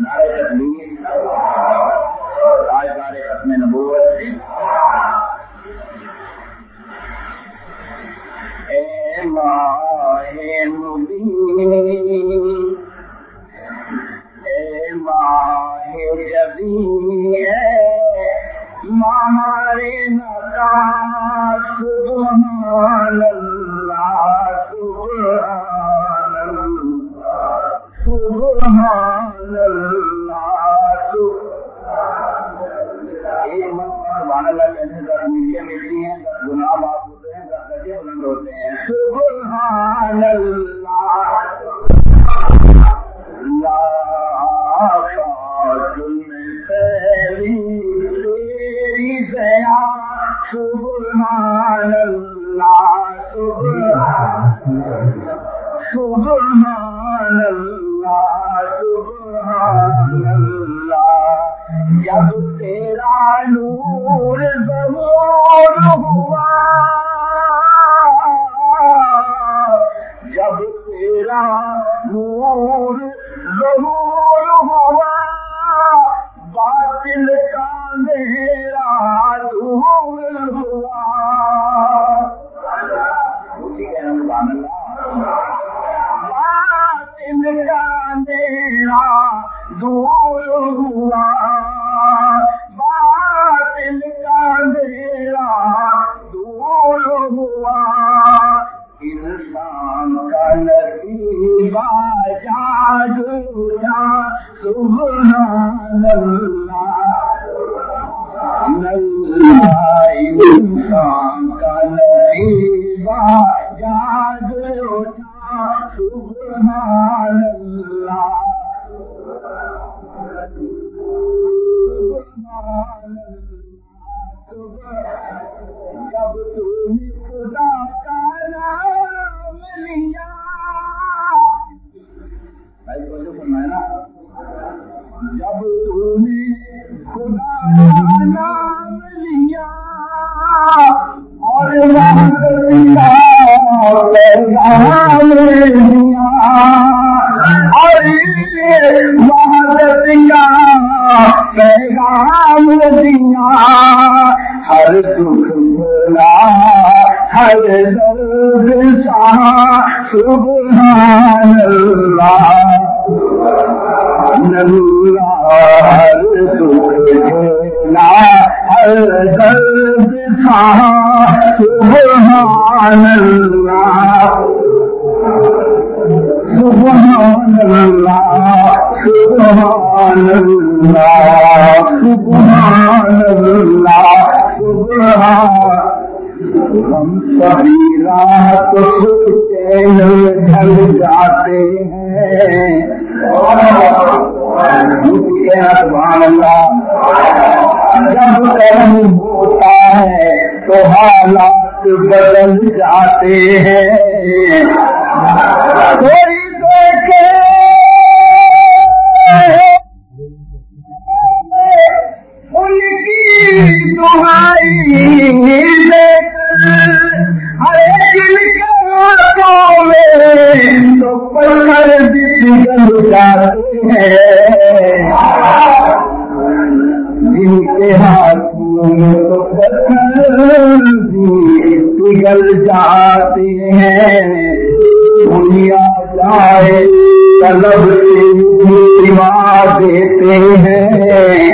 نعرے تکلیف آج ختم نبوت۔ اے ماہ مبین، اے ماہ جبی اے مہارے نکا سبحان اللہ۔ ایک سبحان اللہ کہنے کا نیچے ملتی ہیں گناہ معاف ہوتے ہیں درجے بلند ہوتے ہیں سبحان اللہ تیری سیا سبحان اللہ سبحان اللہ سبحان اللہ تیرا نور ضرور ہوا۔ جب تیرا نور ظہور ہوا، باطل کا میرا دور ہوا۔ باطل کا میرا دور سبحان اللہ جب تم خدا نام لیا اور پیغام لیا اور محبت پیغام دیا ہر دکھ بولا ہر درد سا سبحان اللہ ہر ہر درد سا سبحان اللہ سبحان اللہ سبحان اللہ سبحان اللہ سبحان ہم سبھی رات چین ڈھل جاتے ہیں۔ سبحان اللہ جب کرم ہوتا ہے تو حالات بدل جاتے ہیں۔ کوئی دیکھے۔ ان کی دہائی جن کے ہاتھوں پگل جاتے ہیں دنیا جائے طلب سوا دیتے ہیں۔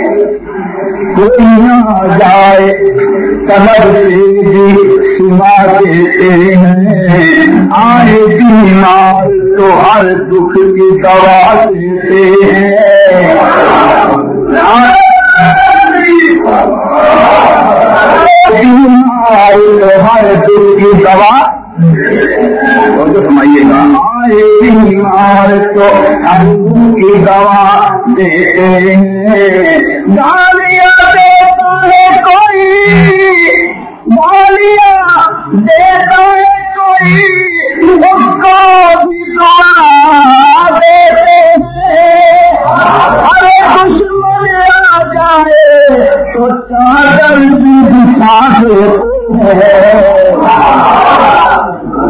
کوئی نہ جائے طلب سے بھی سوا دیتے ہیں۔ آئے بیمار تو ہر دکھ کی دوا دیتے ہیں۔ تو ہر دکھ کی دوا سمجھیے گا بیمار تو ہر دکھ کی دوا دیتے ہیں گالیاں دیتا ہے کوئی گالیاں دیتا ہے کوئی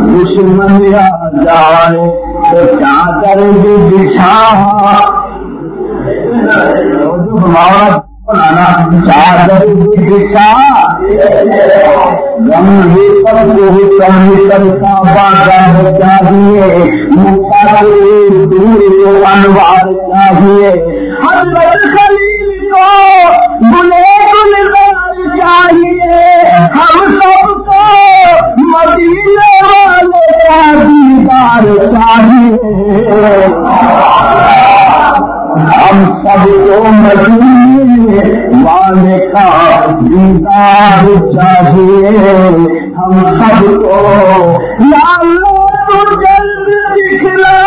دشمن آ جائے تو چادر بھی بچھا بنانا چادر چاہیے دور کو انوار چاہیے حضرت خلیل کو بلے چاہیے ہم سب کو مدینے والے کا دیدار چاہیے ہم سب کو مدینے والے کا دیدار چاہیے ہم سب کو لالو تو جلد دکھلا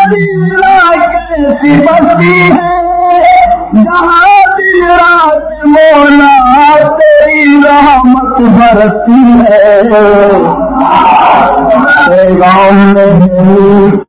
مدینہ کیسی بستی ہے، جہاں دن مولا تیری رحمت برتی ہے۔ گاؤں میں